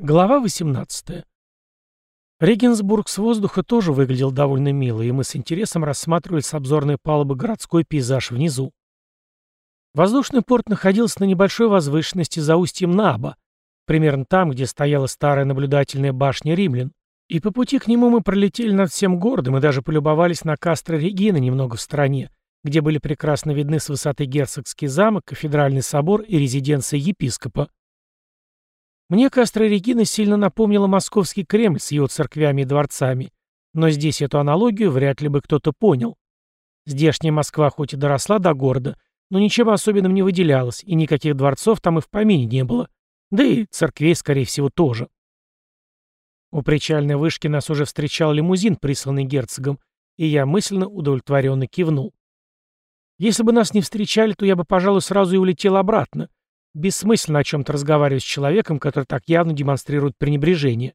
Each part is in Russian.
Глава 18. Регенсбург с воздуха тоже выглядел довольно мило, и мы с интересом рассматривали с обзорной палубы городской пейзаж внизу. Воздушный порт находился на небольшой возвышенности за устьем Наба, примерно там, где стояла старая наблюдательная башня римлян, и по пути к нему мы пролетели над всем городом и даже полюбовались на Кастро Регина немного в стороне, где были прекрасно видны с высоты герцогский замок, кафедральный собор и резиденция епископа. Мне Кастро Регина сильно напомнила московский Кремль с его церквями и дворцами, но здесь эту аналогию вряд ли бы кто-то понял. Здешняя Москва хоть и доросла до города, но ничем особенным не выделялась, и никаких дворцов там и в помине не было. Да и церквей, скорее всего, тоже. У причальной вышки нас уже встречал лимузин, присланный герцогом, и я мысленно удовлетворенно кивнул. Если бы нас не встречали, то я бы, пожалуй, сразу и улетел обратно. Бессмысленно о чем-то разговаривать с человеком, который так явно демонстрирует пренебрежение.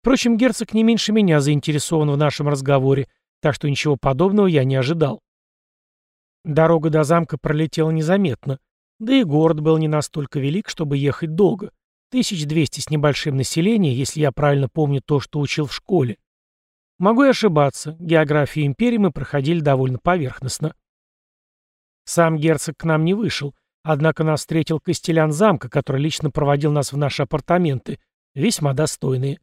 Впрочем, герцог не меньше меня заинтересован в нашем разговоре, так что ничего подобного я не ожидал. Дорога до замка пролетела незаметно, да и город был не настолько велик, чтобы ехать долго. 1200 с небольшим населением, если я правильно помню то, что учил в школе. Могу и ошибаться, географию империи мы проходили довольно поверхностно. Сам герцог к нам не вышел, однако нас встретил костелян замка, который лично проводил нас в наши апартаменты, весьма достойные.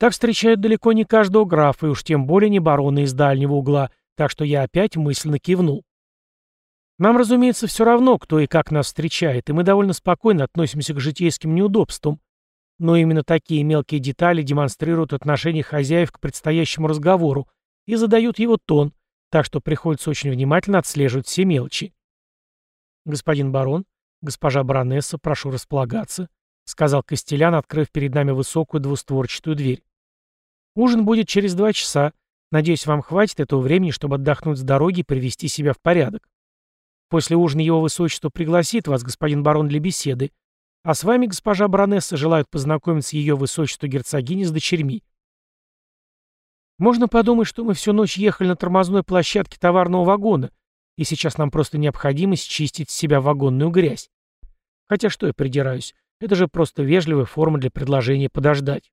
Так встречают далеко не каждого графа, и уж тем более не барона из дальнего угла, так что я опять мысленно кивнул. Нам, разумеется, все равно, кто и как нас встречает, и мы довольно спокойно относимся к житейским неудобствам. Но именно такие мелкие детали демонстрируют отношение хозяев к предстоящему разговору и задают его тон, так что приходится очень внимательно отслеживать все мелочи. «Господин барон, госпожа баронесса, прошу располагаться», — сказал Костелян, открыв перед нами высокую двустворчатую дверь. «Ужин будет через два часа. Надеюсь, вам хватит этого времени, чтобы отдохнуть с дороги и привести себя в порядок. После ужина его высочество пригласит вас, господин барон, для беседы. А с вами, госпожа баронесса, желают познакомиться ее высочество герцогини с дочерьми. Можно подумать, что мы всю ночь ехали на тормозной площадке товарного вагона, и сейчас нам просто необходимо счистить с себя вагонную грязь. Хотя что я придираюсь, это же просто вежливая форма для предложения подождать.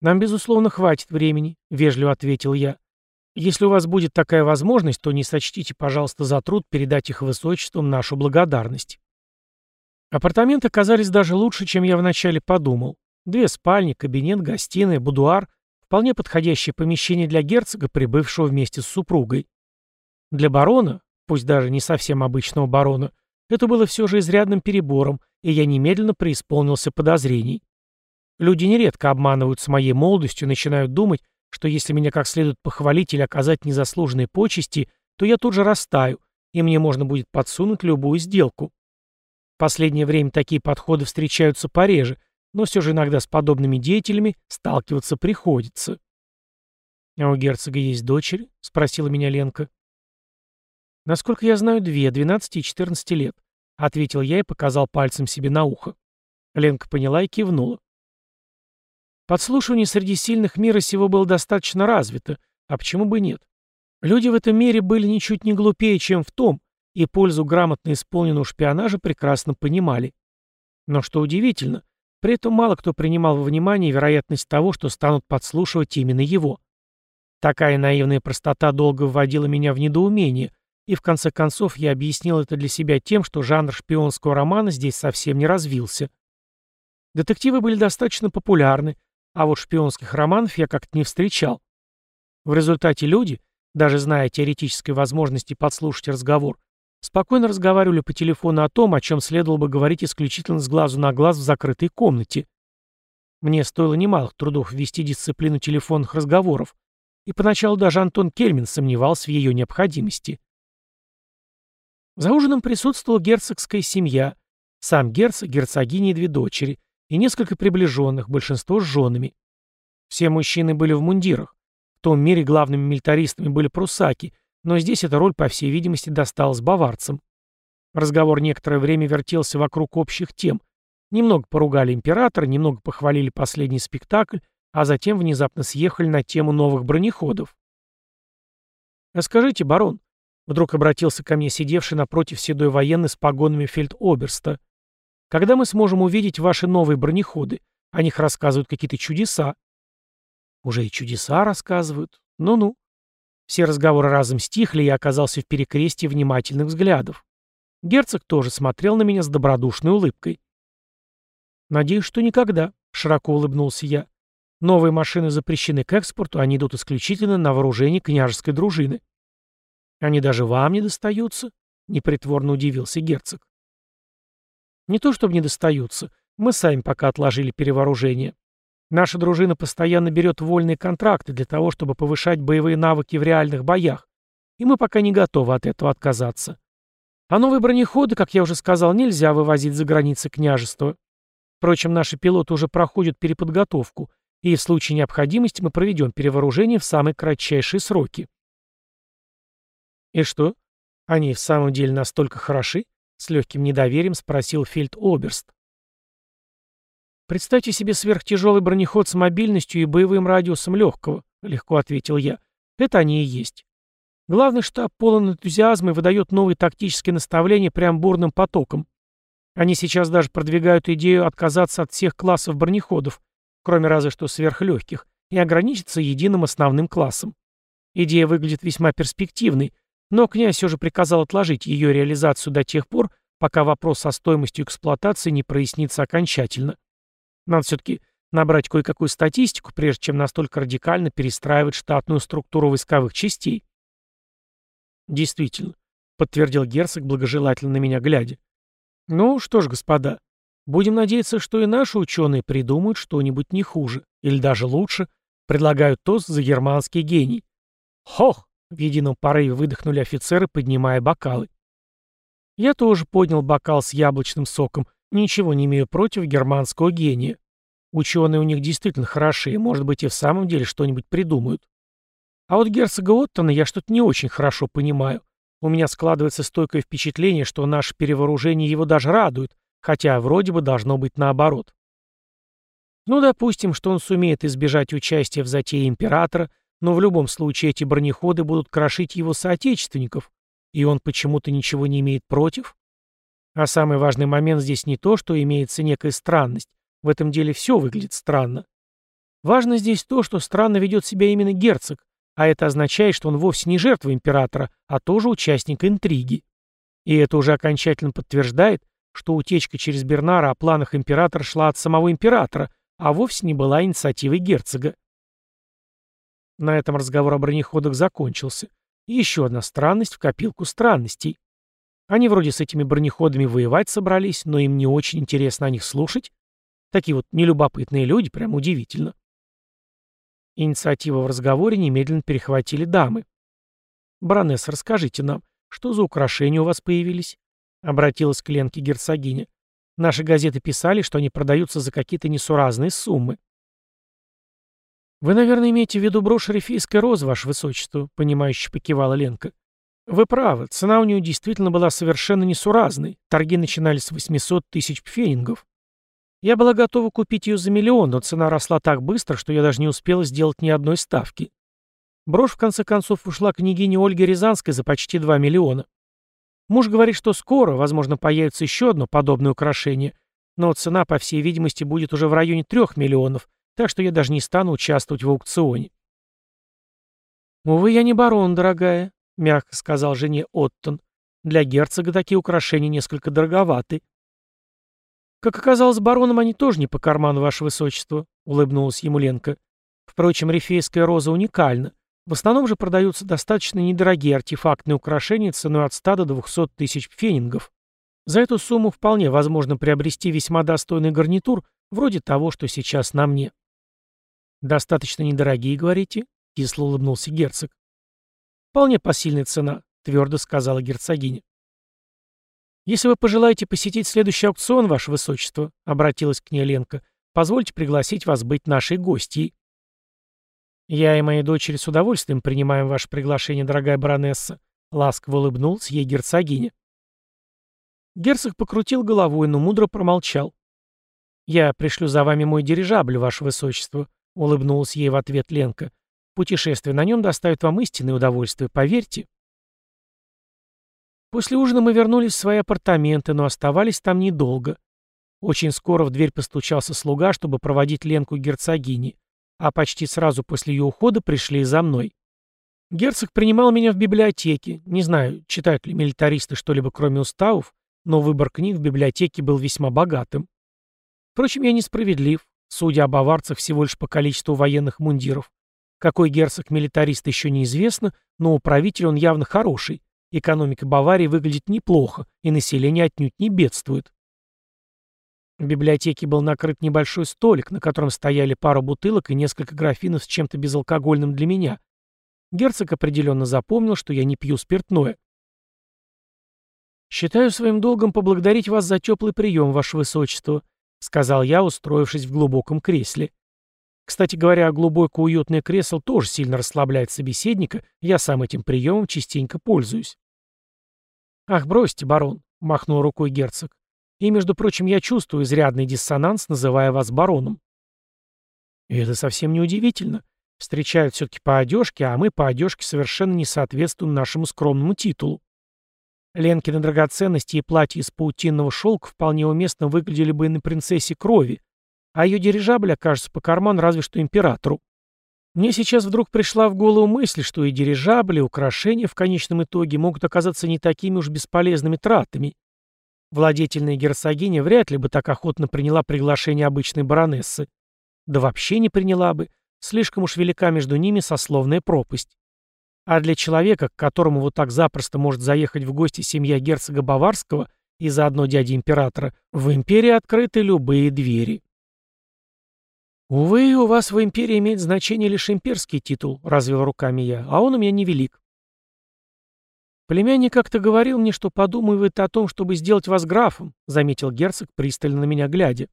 «Нам, безусловно, хватит времени», — вежливо ответил я. «Если у вас будет такая возможность, то не сочтите, пожалуйста, за труд передать их высочествам нашу благодарность». Апартаменты оказались даже лучше, чем я вначале подумал. Две спальни, кабинет, гостиная, будуар — Вполне подходящее помещение для герцога, прибывшего вместе с супругой. Для барона, пусть даже не совсем обычного барона, это было все же изрядным перебором, и я немедленно преисполнился подозрений. Люди нередко обманываются моей молодостью начинают думать, что если меня как следует похвалить или оказать незаслуженные почести, то я тут же растаю, и мне можно будет подсунуть любую сделку. В последнее время такие подходы встречаются пореже, но все же иногда с подобными деятелями сталкиваться приходится. «А у герцога есть дочери?» — спросила меня Ленка. «Насколько я знаю, две, 12 и 14 лет», — ответил я и показал пальцем себе на ухо. Ленка поняла и кивнула. Подслушивание среди сильных мира сего было достаточно развито, а почему бы нет? Люди в этом мире были ничуть не глупее, чем в том, и пользу грамотно исполненного шпионажа прекрасно понимали. Но что удивительно, при этом мало кто принимал во внимание вероятность того, что станут подслушивать именно его. Такая наивная простота долго вводила меня в недоумение, и в конце концов я объяснил это для себя тем, что жанр шпионского романа здесь совсем не развился. Детективы были достаточно популярны, а вот шпионских романов я как-то не встречал. В результате люди, даже зная теоретической возможности подслушать разговор, Спокойно разговаривали по телефону о том, о чем следовало бы говорить исключительно с глазу на глаз в закрытой комнате. Мне стоило немалых трудов ввести дисциплину телефонных разговоров, и поначалу даже Антон Кельмин сомневался в ее необходимости. За ужином присутствовала герцогская семья, сам герцог, герцогиня и две дочери, и несколько приближенных, большинство с женами. Все мужчины были в мундирах. В том мире главными милитаристами были прусаки, но здесь эта роль, по всей видимости, досталась баварцам. Разговор некоторое время вертелся вокруг общих тем. Немного поругали императора, немного похвалили последний спектакль, а затем внезапно съехали на тему новых бронеходов. «А скажите, барон», — вдруг обратился ко мне сидевший напротив седой военный с погонами фельдоберста, Когда мы сможем увидеть ваши новые бронеходы? О них рассказывают какие-то чудеса». «Уже и чудеса рассказывают. Ну-ну». Все разговоры разом стихли, и я оказался в перекрестии внимательных взглядов. Герцог тоже смотрел на меня с добродушной улыбкой. «Надеюсь, что никогда», — широко улыбнулся я. «Новые машины запрещены к экспорту, они идут исключительно на вооружение княжеской дружины». «Они даже вам не достаются?» — непритворно удивился герцог. «Не то чтобы не достаются. Мы сами пока отложили перевооружение. Наша дружина постоянно берет вольные контракты для того, чтобы повышать боевые навыки в реальных боях, и мы пока не готовы от этого отказаться. А новые бронеходы, как я уже сказал, нельзя вывозить за границы княжества. Впрочем, наши пилоты уже проходят переподготовку, и в случае необходимости мы проведем перевооружение в самые кратчайшие сроки. «И что? Они в самом деле настолько хороши?» — с легким недоверием спросил фельд-оберст. «Представьте себе сверхтяжелый бронеход с мобильностью и боевым радиусом легкого», — легко ответил я. «Это они и есть. Главный штаб полон энтузиазма и выдает новые тактические наставления прям бурным потоком. Они сейчас даже продвигают идею отказаться от всех классов бронеходов, кроме разве что сверхлегких, и ограничиться единым основным классом. Идея выглядит весьма перспективной, но князь все же приказал отложить ее реализацию до тех пор, пока вопрос со стоимостью эксплуатации не прояснится окончательно. Надо все-таки набрать кое-какую статистику, прежде чем настолько радикально перестраивать штатную структуру войсковых частей. «Действительно», — подтвердил герцог, благожелательно на меня глядя. «Ну что ж, господа, будем надеяться, что и наши ученые придумают что-нибудь не хуже, или даже лучше. Предлагаю тост за германский гений». «Хох!» — в едином порыве выдохнули офицеры, поднимая бокалы. Я тоже поднял бокал с яблочным соком, ничего не имею против германского гения. Ученые у них действительно хороши, может быть, и в самом деле что-нибудь придумают. А вот герцога Оттона я что-то не очень хорошо понимаю. У меня складывается стойкое впечатление, что наше перевооружение его даже радует, хотя вроде бы должно быть наоборот. Ну, допустим, что он сумеет избежать участия в затее императора, но в любом случае эти бронеходы будут крошить его соотечественников, и он почему-то ничего не имеет против. А самый важный момент здесь не то, что имеется некая странность. В этом деле все выглядит странно. Важно здесь то, что странно ведет себя именно герцог, а это означает, что он вовсе не жертва императора, а тоже участник интриги. И это уже окончательно подтверждает, что утечка через Бернара о планах императора шла от самого императора, а вовсе не была инициативой герцога. На этом разговор о бронеходах закончился. И еще одна странность в копилку странностей. Они вроде с этими бронеходами воевать собрались, но им не очень интересно о них слушать. Такие вот нелюбопытные люди, прям удивительно. Инициативу в разговоре немедленно перехватили дамы. «Баронесс, расскажите нам, что за украшения у вас появились?» Обратилась к Ленке герцогиня. «Наши газеты писали, что они продаются за какие-то несуразные суммы». «Вы, наверное, имеете в виду брошь Рифейской розы, ваше высочество», — понимающе покивала Ленка. «Вы правы, цена у нее действительно была совершенно несуразной. Торги начинались с 800 тысяч пфенингов. Я была готова купить ее за миллион, но цена росла так быстро, что я даже не успела сделать ни одной ставки. Брошь, в конце концов, ушла княгине Ольге Рязанской за почти 2 миллиона. Муж говорит, что скоро, возможно, появится еще одно подобное украшение, но цена, по всей видимости, будет уже в районе 3 миллионов, так что я даже не стану участвовать в аукционе. «Увы, я не барон, дорогая», — мягко сказал жене Оттон. «Для герцога такие украшения несколько дороговаты». «Как оказалось, баронам они тоже не по карману, ваше высочество», — улыбнулась ему Ленка. «Впрочем, рифейская роза уникальна. В основном же продаются достаточно недорогие артефактные украшения ценой от 100 до 200 тысяч пфенингов. За эту сумму вполне возможно приобрести весьма достойный гарнитур, вроде того, что сейчас на мне». «Достаточно недорогие, говорите?» — кисло улыбнулся герцог. «Вполне посильная цена», — твердо сказала герцогиня. «Если вы пожелаете посетить следующий аукцион, Ваше Высочество», — обратилась к ней Ленка, — «позвольте пригласить вас быть нашей гостьей». «Я и мои дочери с удовольствием принимаем ваше приглашение, дорогая баронесса», — ласково улыбнулся ей герцогиня. Герцог покрутил головой, но мудро промолчал. «Я пришлю за вами мой дирижабль, ваше высочество», — улыбнулась ей в ответ Ленка. «Путешествие на нем доставит вам истинное удовольствие, поверьте». После ужина мы вернулись в свои апартаменты, но оставались там недолго. Очень скоро в дверь постучался слуга, чтобы проводить Ленку к герцогине, а почти сразу после ее ухода пришли за мной. Герцог принимал меня в библиотеке. Не знаю, читают ли милитаристы что-либо кроме уставов, но выбор книг в библиотеке был весьма богатым. Впрочем, я несправедлив, судя об аварцах всего лишь по количеству военных мундиров. Какой герцог-милитарист еще неизвестно, но управитель он явно хороший. Экономика Баварии выглядит неплохо, и население отнюдь не бедствует. В библиотеке был накрыт небольшой столик, на котором стояли пара бутылок и несколько графинов с чем-то безалкогольным для меня. Герцог определенно запомнил, что я не пью спиртное. «Считаю своим долгом поблагодарить вас за теплый прием, ваше высочество», — сказал я, устроившись в глубоком кресле. Кстати говоря, глубокое уютное кресло тоже сильно расслабляет собеседника, я сам этим приемом частенько пользуюсь. «Ах, бросьте, барон», — махнул рукой герцог. «И, между прочим, я чувствую изрядный диссонанс, называя вас бароном». И это совсем не удивительно. Встречают все-таки по одежке, а мы по одежке совершенно не соответствуем нашему скромному титулу. Ленкины драгоценности и платье из паутинного шелка вполне уместно выглядели бы и на принцессе крови, а ее дирижабль окажется по карману разве что императору. Мне сейчас вдруг пришла в голову мысль, что и дирижабли, и украшения в конечном итоге могут оказаться не такими уж бесполезными тратами. Владетельная герцогиня вряд ли бы так охотно приняла приглашение обычной баронессы. Да вообще не приняла бы, слишком уж велика между ними сословная пропасть. А для человека, к которому вот так запросто может заехать в гости семья герцога Баварского и заодно дяди императора, в империи открыты любые двери. «Увы, у вас в империи имеет значение лишь имперский титул», — развел руками я, — «а он у меня невелик». «Племянник как-то говорил мне, что подумывает о том, чтобы сделать вас графом», — заметил герцог, пристально на меня глядя.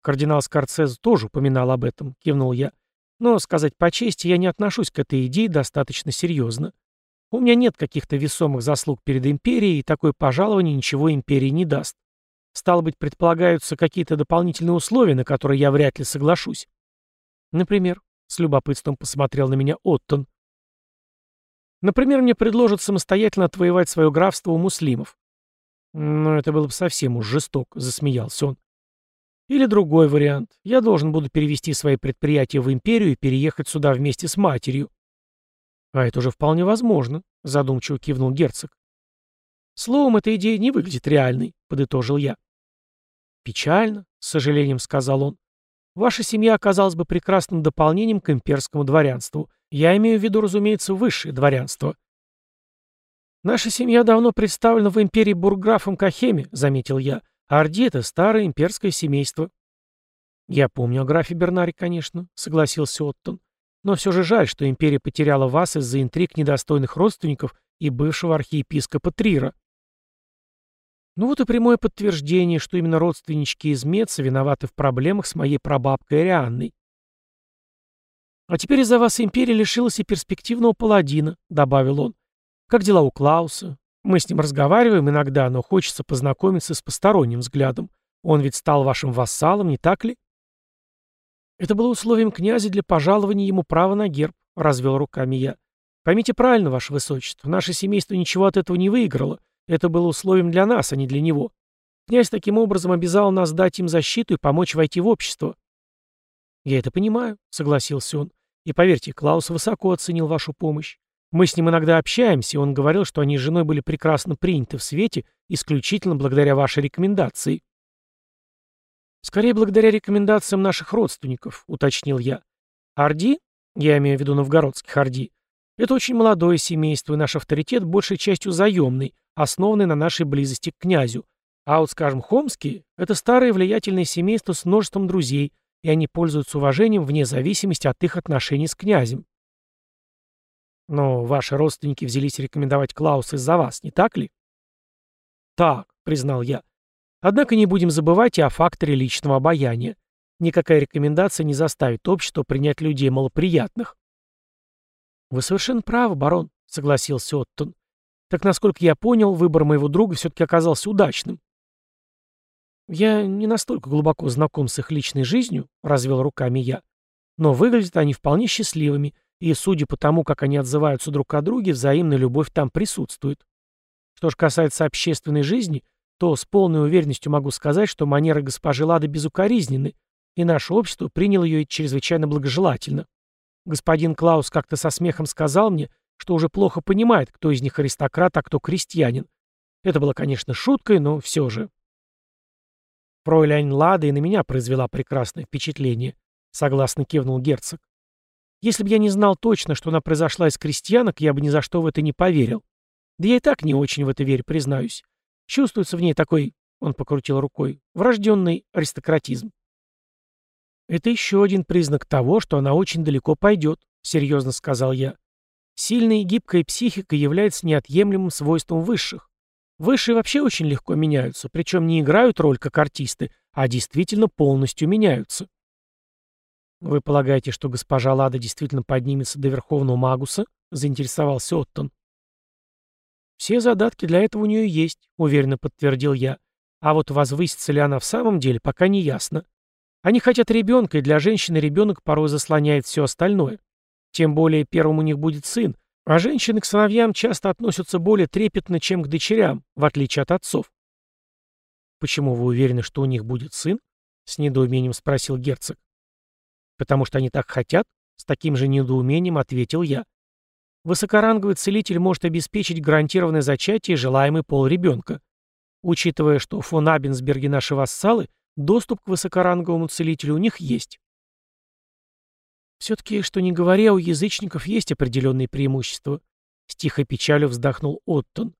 Кардинал Скорцез тоже упоминал об этом, кивнул я. Но, сказать по чести, я не отношусь к этой идее достаточно серьезно. У меня нет каких-то весомых заслуг перед империей, и такое пожалование ничего империи не даст. Стало быть, предполагаются какие-то дополнительные условия, на которые я вряд ли соглашусь. Например, с любопытством посмотрел на меня Оттон. Например, мне предложат самостоятельно отвоевать свое графство у муслимов. Но это было бы совсем уж жестоко, засмеялся он. Или другой вариант. Я должен буду перевести свои предприятия в империю и переехать сюда вместе с матерью. А это уже вполне возможно, задумчиво кивнул герцог. Словом, эта идея не выглядит реальной, подытожил я. Печально, с сожалением сказал он. Ваша семья оказалась бы прекрасным дополнением к имперскому дворянству. Я имею в виду, разумеется, высшее дворянство. Наша семья давно представлена в империи бурграфом Кахеме, заметил я. Орди — это старое имперское семейство. Я помню о графе Бернаре, конечно, согласился Оттон. Но все же жаль, что империя потеряла вас из-за интриг недостойных родственников и бывшего архиепископа Трира. Ну вот и прямое подтверждение, что именно родственнички из Меца виноваты в проблемах с моей прабабкой Арианной. «А теперь из-за вас империя лишилась и перспективного паладина», — добавил он. «Как дела у Клауса? Мы с ним разговариваем иногда, но хочется познакомиться с посторонним взглядом. Он ведь стал вашим вассалом, не так ли?» «Это было условием князя для пожалования ему права на герб», — развел руками я. «Поймите правильно, ваше высочество, наше семейство ничего от этого не выиграло. Это было условием для нас, а не для него. Князь таким образом обязал нас дать им защиту и помочь войти в общество. «Я это понимаю», — согласился он. «И поверьте, Клаус высоко оценил вашу помощь. Мы с ним иногда общаемся, и он говорил, что они с женой были прекрасно приняты в свете исключительно благодаря вашей рекомендации». «Скорее, благодаря рекомендациям наших родственников», — уточнил я. «Орди, я имею в виду новгородских Орди, это очень молодое семейство, и наш авторитет большей частью заемный, основанный на нашей близости к князю. А вот, скажем, хомские – это старое влиятельное семейство с множеством друзей, и они пользуются уважением вне зависимости от их отношений с князем. Но ваши родственники взялись рекомендовать Клауса из-за вас, не так ли? Так, признал я. Однако не будем забывать и о факторе личного обаяния. Никакая рекомендация не заставит общество принять людей малоприятных. «Вы совершенно правы, барон», — согласился Оттон. «Так, насколько я понял, выбор моего друга все-таки оказался удачным». «Я не настолько глубоко знаком с их личной жизнью», — развел руками я. «Но выглядят они вполне счастливыми, и, судя по тому, как они отзываются друг о друге, взаимная любовь там присутствует. Что же касается общественной жизни, то с полной уверенностью могу сказать, что манеры госпожи Лады безукоризненны, и наше общество приняло ее чрезвычайно благожелательно. Господин Клаус как-то со смехом сказал мне, что уже плохо понимает, кто из них аристократ, а кто крестьянин. Это было, конечно, шуткой, но все же. Фройляйн Лада и на меня произвела прекрасное впечатление, согласно кивнул герцог. Если бы я не знал точно, что она произошла из крестьянок, я бы ни за что в это не поверил. Да я и так не очень в это верю, признаюсь. Чувствуется в ней такой, он покрутил рукой, врожденный аристократизм. Это еще один признак того, что она очень далеко пойдет, серьезно сказал я. Сильная и гибкая психика является неотъемлемым свойством высших. Высшие вообще очень легко меняются, причем не играют роль как артисты, а действительно полностью меняются. «Вы полагаете, что госпожа Лада действительно поднимется до Верховного Магуса?» — заинтересовался Оттон. «Все задатки для этого у нее есть», — уверенно подтвердил я. «А вот возвысится ли она в самом деле, пока не ясно. Они хотят ребенка, и для женщины ребенок порой заслоняет все остальное. Тем более первым у них будет сын, а женщины к сыновьям часто относятся более трепетно, чем к дочерям, в отличие от отцов». «Почему вы уверены, что у них будет сын?» — с недоумением спросил герцог. «Потому что они так хотят?» — с таким же недоумением ответил я. Высокоранговый целитель может обеспечить гарантированное зачатие желаемый пол ребенка. Учитывая, что фон Абенсберги наши вассалы, доступ к высокоранговому целителю у них есть. Все-таки, что не говоря, у язычников есть определенные преимущества. С тихой печалью вздохнул Оттон.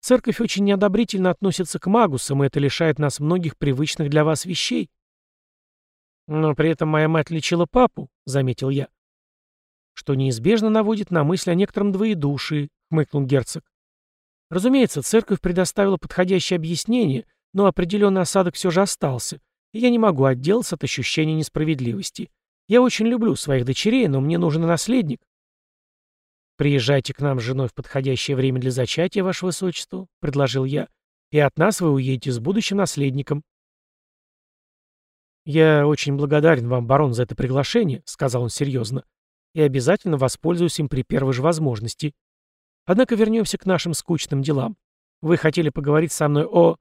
Церковь очень неодобрительно относится к магусам, и это лишает нас многих привычных для вас вещей. Но при этом моя мать лечила папу, заметил я. Что неизбежно наводит на мысль о некотором двоедушии, хмыкнул герцог. Разумеется, церковь предоставила подходящее объяснение, но определенный осадок все же остался, и я не могу отделаться от ощущения несправедливости. Я очень люблю своих дочерей, но мне нужен наследник. «Приезжайте к нам с женой в подходящее время для зачатия, ваше высочество», — предложил я, — «и от нас вы уедете с будущим наследником». «Я очень благодарен вам, барон, за это приглашение», — сказал он серьезно, «и обязательно воспользуюсь им при первой же возможности. Однако вернемся к нашим скучным делам. Вы хотели поговорить со мной о...»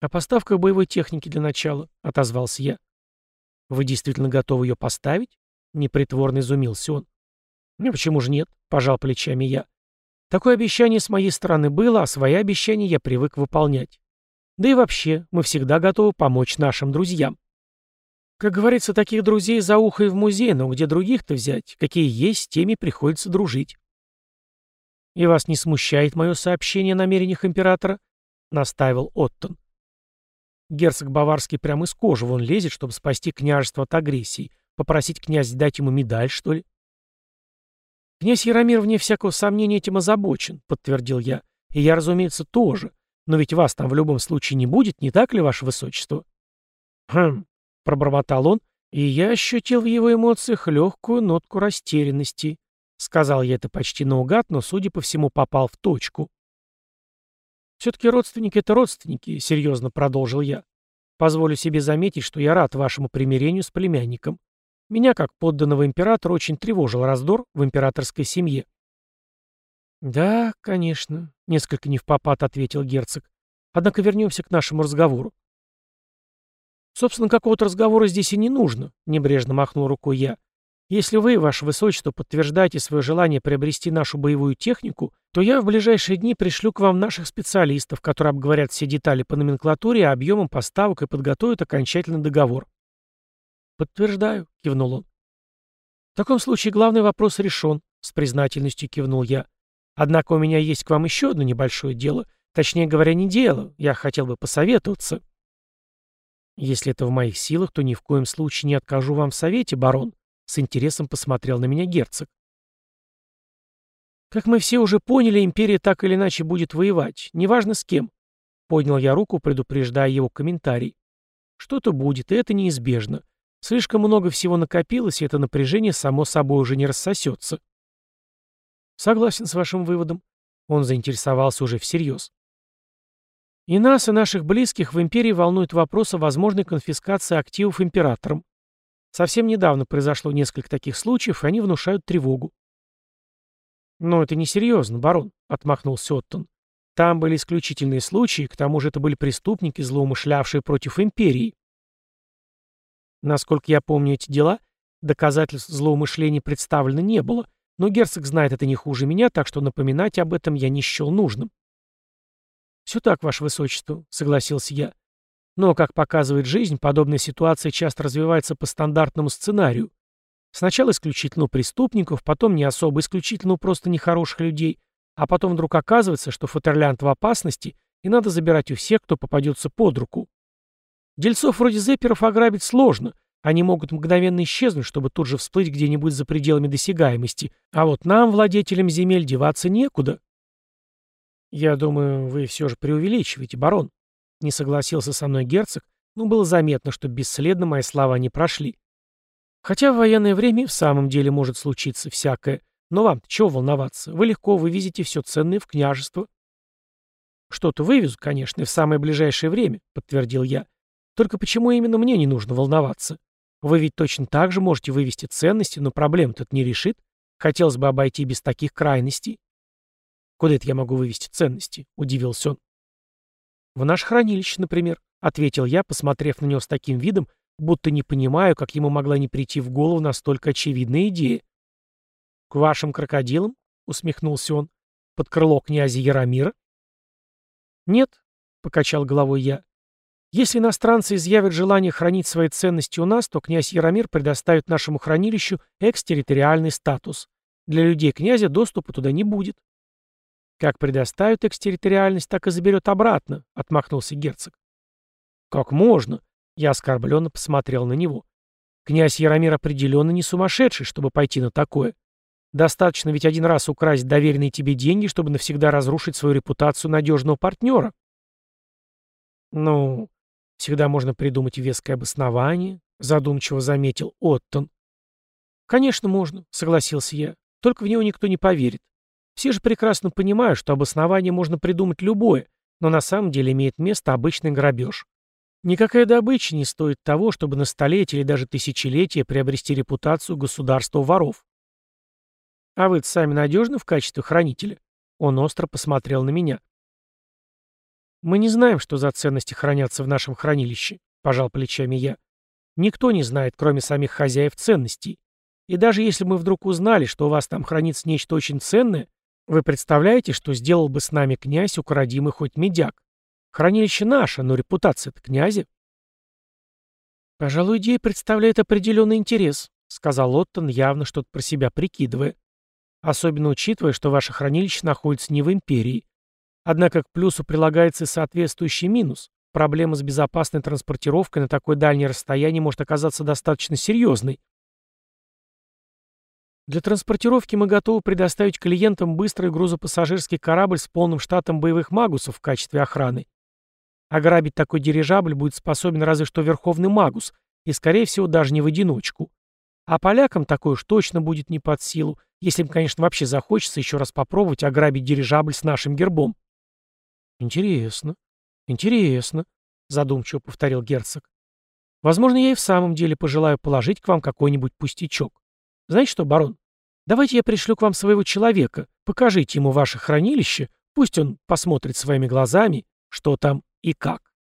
«О поставках боевой техники для начала», — отозвался я. «Вы действительно готовы ее поставить?» — непритворно изумился он. «Ну почему же нет?» — пожал плечами я. «Такое обещание с моей стороны было, а свои обещания я привык выполнять. Да и вообще, мы всегда готовы помочь нашим друзьям. Как говорится, таких друзей за ухо и в музей, но где других-то взять? Какие есть, с теми приходится дружить. «И вас не смущает мое сообщение о намерениях императора?» — настаивал Оттон. Герцог Баварский прямо из кожи вон лезет, чтобы спасти княжество от агрессии. Попросить князь дать ему медаль, что ли? «Князь Яромир, вне всякого сомнения, этим озабочен», — подтвердил я. «И я, разумеется, тоже. Но ведь вас там в любом случае не будет, не так ли, ваше высочество?» «Хм», — пробормотал он, и я ощутил в его эмоциях легкую нотку растерянности. Сказал я это почти наугад, но, судя по всему, попал в точку. «Все-таки родственники — это родственники», — серьезно продолжил я. «Позволю себе заметить, что я рад вашему примирению с племянником. Меня, как подданного императора, очень тревожил раздор в императорской семье. «Да, конечно», — несколько не в попад ответил герцог. «Однако вернемся к нашему разговору». «Собственно, какого-то разговора здесь и не нужно», — небрежно махнул рукой я. «Если вы, ваше высочество, подтверждаете свое желание приобрести нашу боевую технику, то я в ближайшие дни пришлю к вам наших специалистов, которые обговорят все детали по номенклатуре объемам поставок и подготовят окончательный договор». «Подтверждаю», — кивнул он. «В таком случае главный вопрос решен», — с признательностью кивнул я. Однако у меня есть к вам еще одно небольшое дело. Точнее говоря, не дело. Я хотел бы посоветоваться. Если это в моих силах, то ни в коем случае не откажу вам в совете, барон. С интересом посмотрел на меня герцог. Как мы все уже поняли, империя так или иначе будет воевать. Неважно с кем. Поднял я руку, предупреждая его комментарий. Что-то будет, и это неизбежно. Слишком много всего накопилось, и это напряжение само собой уже не рассосется. Согласен с вашим выводом. Он заинтересовался уже всерьез. И нас, и наших близких в империи волнует вопрос о возможной конфискации активов императором. Совсем недавно произошло несколько таких случаев, и они внушают тревогу. «Но это несерьезно, барон», — отмахнулся Оттон. там были исключительные случаи, к тому же это были преступники, злоумышлявшие против империи. Насколько я помню эти дела, доказательств злоумышлений представлено не было, но герцог знает это не хуже меня, так что напоминать об этом я не счел нужным. «Все так, ваше высочество», — согласился я. Но, как показывает жизнь, подобная ситуация часто развивается по стандартному сценарию. Сначала исключительно преступников, потом не особо исключительно просто нехороших людей, а потом вдруг оказывается, что Фатерлянд в опасности, и надо забирать у всех, кто попадется под руку. Дельцов вроде зэперов ограбить сложно, они могут мгновенно исчезнуть, чтобы тут же всплыть где-нибудь за пределами досягаемости, а вот нам, владетелям земель, деваться некуда. «Я думаю, вы все же преувеличиваете, барон», — не согласился со мной герцог, но было заметно, что бесследно мои слова не прошли. Хотя в военное время в самом деле может случиться всякое. Но вам чего волноваться? Вы легко вывезете все ценное в княжество. Что-то вывезу, конечно, в самое ближайшее время, подтвердил я. Только почему именно мне не нужно волноваться? Вы ведь точно так же можете вывести ценности, но проблем-то это не решит. Хотелось бы обойти без таких крайностей. Куда это я могу вывести ценности? Удивился он. В наше хранилище, например, ответил я, посмотрев на него с таким видом, будто не понимаю, как ему могла не прийти в голову настолько очевидная идея. «К вашим крокодилам?» — усмехнулся он. «Под крыло князя Яромира?» «Нет», — покачал головой я. «Если иностранцы изъявят желание хранить свои ценности у нас, то князь Яромир предоставит нашему хранилищу экстерриториальный статус. Для людей князя доступа туда не будет». «Как предоставит экстерриториальность, так и заберет обратно», — отмахнулся герцог. «Как можно?» Я оскорбленно посмотрел на него. Князь Яромир определенно не сумасшедший, чтобы пойти на такое. Достаточно ведь один раз украсть доверенные тебе деньги, чтобы навсегда разрушить свою репутацию надежного партнера. Ну, всегда можно придумать веское обоснование, задумчиво заметил Оттон. Конечно, можно, согласился я. Только в него никто не поверит. Все же прекрасно понимают, что обоснование можно придумать любое, но на самом деле имеет место обычный грабеж. Никакая добыча не стоит того, чтобы на столетие или даже тысячелетия приобрести репутацию государства воров. А вы сами надежны в качестве хранителя? Он остро посмотрел на меня. Мы не знаем, что за ценности хранятся в нашем хранилище, пожал плечами я. Никто не знает, кроме самих хозяев ценностей. И даже если мы вдруг узнали, что у вас там хранится нечто очень ценное, вы представляете, что сделал бы с нами князь, украдимый хоть медяк? Хранилище наше, но репутация-то князя. «Пожалуй, идея представляет определенный интерес», — сказал Оттон, явно что-то про себя прикидывая. «Особенно учитывая, что ваше хранилище находится не в империи. Однако к плюсу прилагается и соответствующий минус. Проблема с безопасной транспортировкой на такое дальнее расстояние может оказаться достаточно серьезной. Для транспортировки мы готовы предоставить клиентам быстрый грузопассажирский корабль с полным штатом боевых магусов в качестве охраны. Ограбить такой дирижабль будет способен разве что Верховный Магус, и, скорее всего, даже не в одиночку. А полякам такое уж точно будет не под силу, если им, конечно, вообще захочется еще раз попробовать ограбить дирижабль с нашим гербом. «Интересно, интересно», — задумчиво повторил герцог. «Возможно, я и в самом деле пожелаю положить к вам какой-нибудь пустячок. Знаете что, барон, давайте я пришлю к вам своего человека, покажите ему ваше хранилище, пусть он посмотрит своими глазами, что там и как.